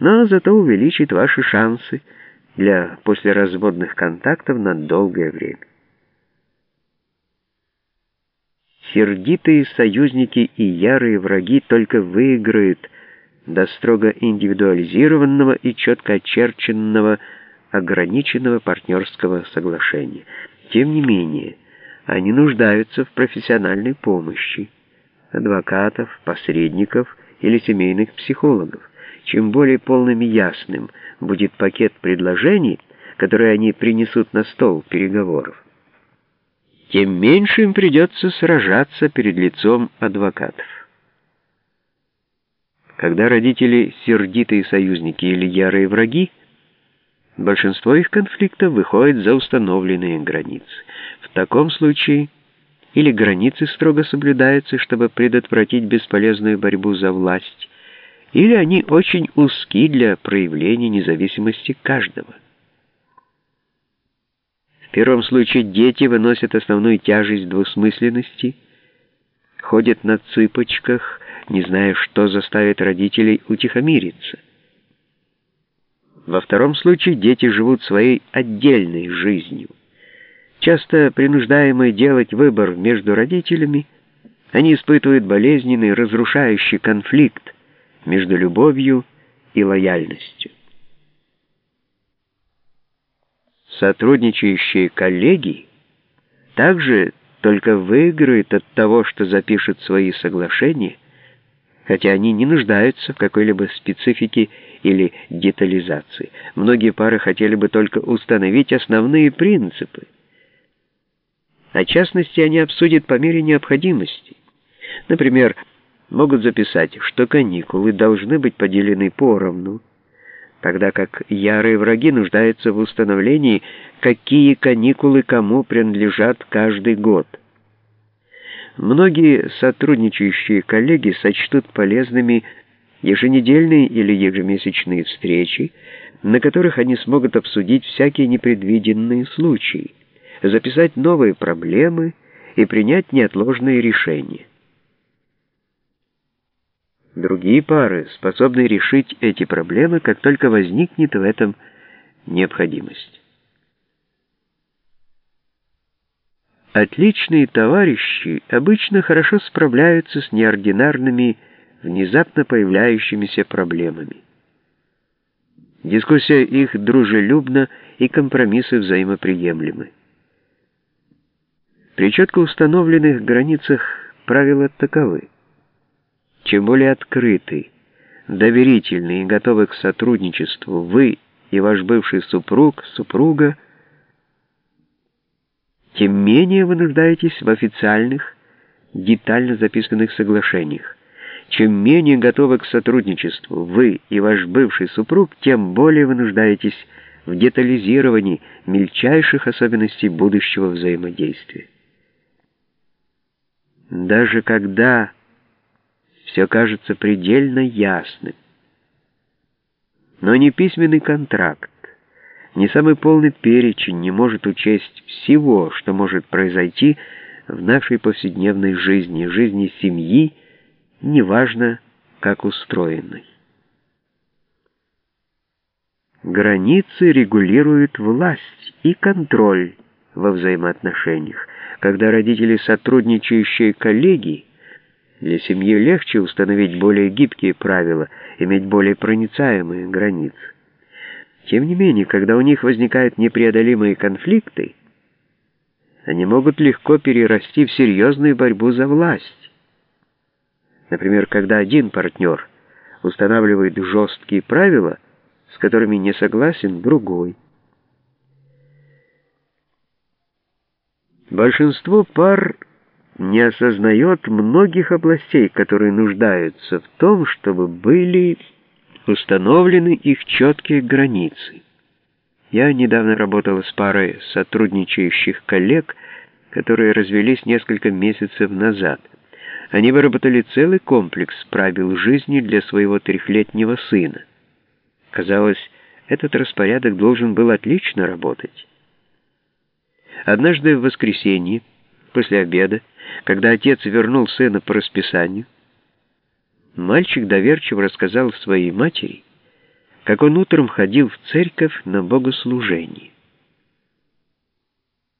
но зато увеличит ваши шансы для послеразводных контактов на долгое время. Сердитые союзники и ярые враги только выиграют до строго индивидуализированного и четко очерченного ограниченного партнерского соглашения. Тем не менее, они нуждаются в профессиональной помощи адвокатов, посредников или семейных психологов. Чем более полным и ясным будет пакет предложений, которые они принесут на стол переговоров, тем меньше им придется сражаться перед лицом адвокатов. Когда родители сердитые союзники или ярые враги, большинство их конфликтов выходит за установленные границы. В таком случае или границы строго соблюдаются, чтобы предотвратить бесполезную борьбу за власть, или они очень узки для проявления независимости каждого. В первом случае дети выносят основную тяжесть двусмысленности, ходят на цыпочках, не зная, что заставит родителей утихомириться. Во втором случае дети живут своей отдельной жизнью. Часто принуждаемые делать выбор между родителями, они испытывают болезненный, разрушающий конфликт между любовью и лояльностью. Сотрудничающие коллеги также только выиграют от того, что запишут свои соглашения, хотя они не нуждаются в какой-либо специфике или детализации. Многие пары хотели бы только установить основные принципы, а частности они обсудят по мере необходимости. Например, могут записать, что каникулы должны быть поделены поровну, тогда как ярые враги нуждаются в установлении, какие каникулы кому принадлежат каждый год. Многие сотрудничающие коллеги сочтут полезными еженедельные или ежемесячные встречи, на которых они смогут обсудить всякие непредвиденные случаи записать новые проблемы и принять неотложные решения. Другие пары способны решить эти проблемы, как только возникнет в этом необходимость. Отличные товарищи обычно хорошо справляются с неординарными, внезапно появляющимися проблемами. Дискуссия их дружелюбна и компромиссы взаимоприемлемы. При четко установленных границах правила таковы. Чем более открыты, доверительны и готовы к сотрудничеству вы и ваш бывший супруг, супруга, тем менее вы нуждаетесь в официальных, детально записанных соглашениях. Чем менее готовы к сотрудничеству вы и ваш бывший супруг, тем более вы нуждаетесь в детализировании мельчайших особенностей будущего взаимодействия. Даже когда все кажется предельно ясным. Но ни письменный контракт, ни самый полный перечень не может учесть всего, что может произойти в нашей повседневной жизни, жизни семьи, неважно, как устроенной. Границы регулируют власть и контроль во взаимоотношениях. Когда родители сотрудничающие коллеги, для семьи легче установить более гибкие правила, иметь более проницаемые границы. Тем не менее, когда у них возникают непреодолимые конфликты, они могут легко перерасти в серьезную борьбу за власть. Например, когда один партнер устанавливает жесткие правила, с которыми не согласен другой. Большинство пар не осознает многих областей, которые нуждаются в том, чтобы были установлены их четкие границы. Я недавно работала с парой сотрудничающих коллег, которые развелись несколько месяцев назад. Они выработали целый комплекс правил жизни для своего трехлетнего сына. Казалось, этот распорядок должен был отлично работать. Однажды в воскресенье, после обеда, когда отец вернул сына по расписанию, мальчик доверчиво рассказал своей матери, как он утром ходил в церковь на богослужение.